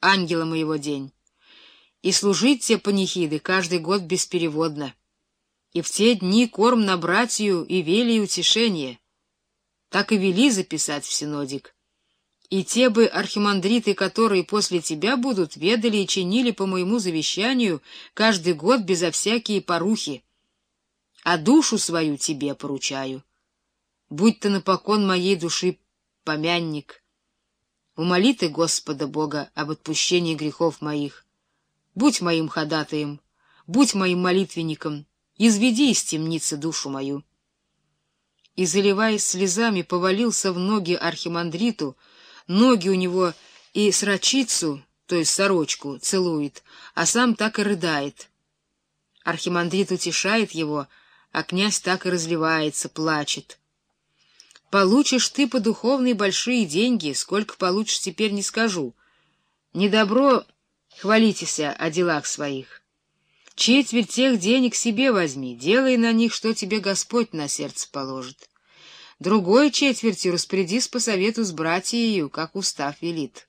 ангела моего день. И служить те панихиды каждый год беспереводно. И в те дни корм на братью и вели утешение. Так и вели записать в синодик. И те бы архимандриты, которые после тебя будут, ведали и чинили по моему завещанию каждый год безо всякие порухи. А душу свою тебе поручаю. Будь ты напокон моей души помянник. Умоли ты Господа Бога об отпущении грехов моих. Будь моим ходатаем, будь моим молитвенником, изведи из темницы душу мою. И, заливаясь слезами, повалился в ноги архимандриту, ноги у него и срочицу, то есть сорочку, целует, а сам так и рыдает. Архимандрит утешает его, а князь так и разливается, плачет. Получишь ты по духовной большие деньги, сколько получишь теперь не скажу. Недобро хвалитеся о делах своих. Четверть тех денег себе возьми, делай на них, что тебе Господь на сердце положит. Другой четвертью распорядись по совету с братьею, как устав велит.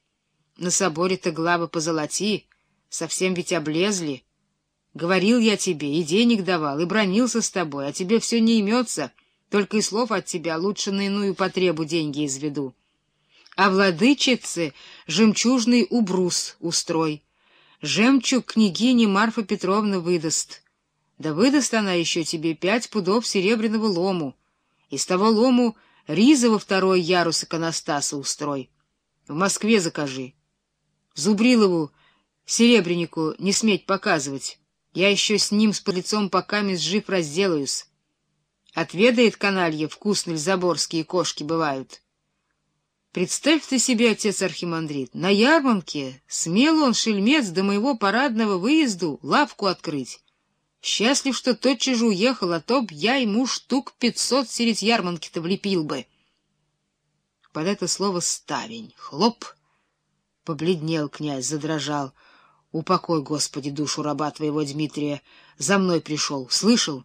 На соборе-то главы позолоти, совсем ведь облезли. Говорил я тебе, и денег давал, и бронился с тобой, а тебе все не имется, только и слов от тебя лучше на иную потребу деньги изведу. А владычице жемчужный убрус устрой. Жемчуг княгини Марфа Петровна выдаст. Да выдаст она еще тебе пять пудов серебряного лому. Из того лому риза второй ярус иконостаса устрой. В Москве закажи. Зубрилову, серебрянику, не сметь показывать. Я еще с ним с лицом пока жив разделаюсь. Отведает каналье, вкусные заборские кошки бывают. Представь ты себе, отец Архимандрит, на ярмарке смел он, шельмец, до моего парадного выезду лавку открыть. Счастлив, что тотчас же уехал, а то б я ему штук пятьсот середь ярманки-то влепил бы. Под это слово «ставень» хлоп, побледнел князь, задрожал. Упокой, Господи, душу раба твоего Дмитрия, за мной пришел, слышал?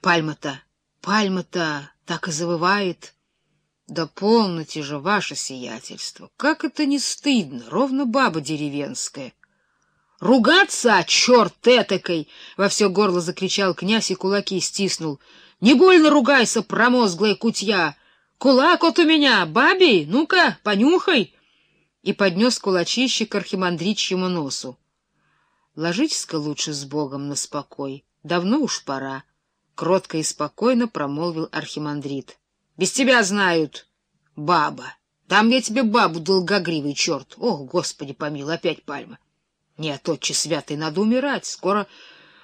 А пальма-то, пальма-то так и завывает. Да полноте же, ваше сиятельство, как это не стыдно, ровно баба деревенская. «Ругаться, черт этакой!» — во все горло закричал князь и кулаки стиснул. «Не больно ругайся, промозглая кутья! Кулак вот у меня, бабий, ну-ка, понюхай!» И поднес кулачище к архимандричьему носу. «Ложитесь-ка лучше с Богом на спокой, давно уж пора», — кротко и спокойно промолвил архимандрит. «Без тебя знают, баба! Там я тебе бабу долгогривый черт! Ох, Господи помилуй, опять пальма!» Нет, отче святый, надо умирать. Скоро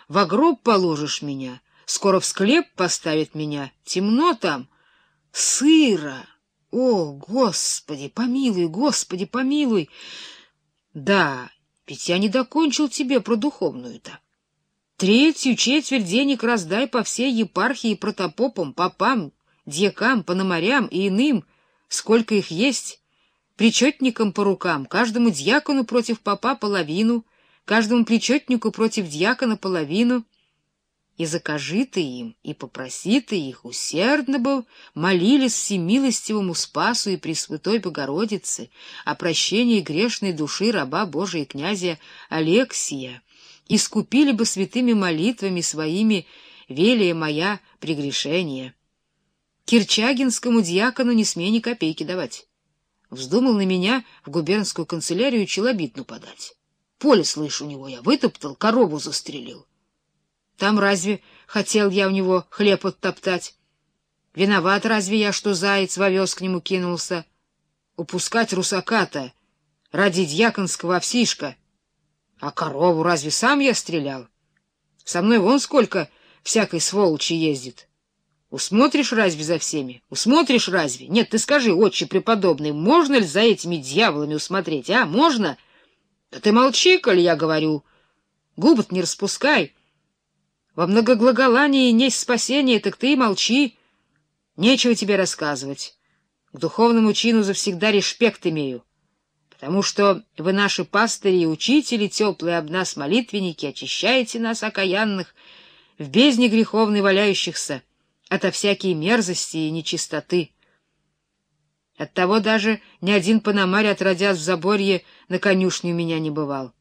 в гроб положишь меня, скоро в склеп поставит меня. Темно там, сыро. О, Господи, помилуй, Господи, помилуй. Да, ведь я не докончил тебе про духовную-то. Третью четверть денег раздай по всей епархии протопопам, попам, дьякам, пономарям и иным, сколько их есть, причетникам по рукам, каждому дьякону против попа половину, каждому причетнику против дьякона половину. И закажи ты им, и попроси ты их, усердно бы молились всемилостивому Спасу и Пресвятой Богородице о прощении грешной души раба Божия князя Алексия, искупили бы святыми молитвами своими велия моя прегрешение. Кирчагинскому дьякону не смей ни копейки давать. Вздумал на меня в губернскую канцелярию челобитну подать. Поле, слышь, у него я вытоптал, корову застрелил. Там разве хотел я у него хлеб оттоптать? Виноват разве я, что заяц в к нему кинулся? Упускать русака-то ради дьяконского овсишка. А корову разве сам я стрелял? Со мной вон сколько всякой сволочи ездит. Усмотришь разве за всеми? Усмотришь разве? Нет, ты скажи, отче преподобный, можно ли за этими дьяволами усмотреть, а? Можно? Да ты молчи, коль я говорю. губы не распускай. Во многоглаголании несть спасение, так ты и молчи. Нечего тебе рассказывать. К духовному чину завсегда респект имею, потому что вы наши пастыри и учители, теплые об нас молитвенники, очищаете нас, окаянных, в бездне греховной валяющихся ото всякие мерзости и нечистоты. Оттого даже ни один пономарь, отродясь в заборье, на конюшне у меня не бывал.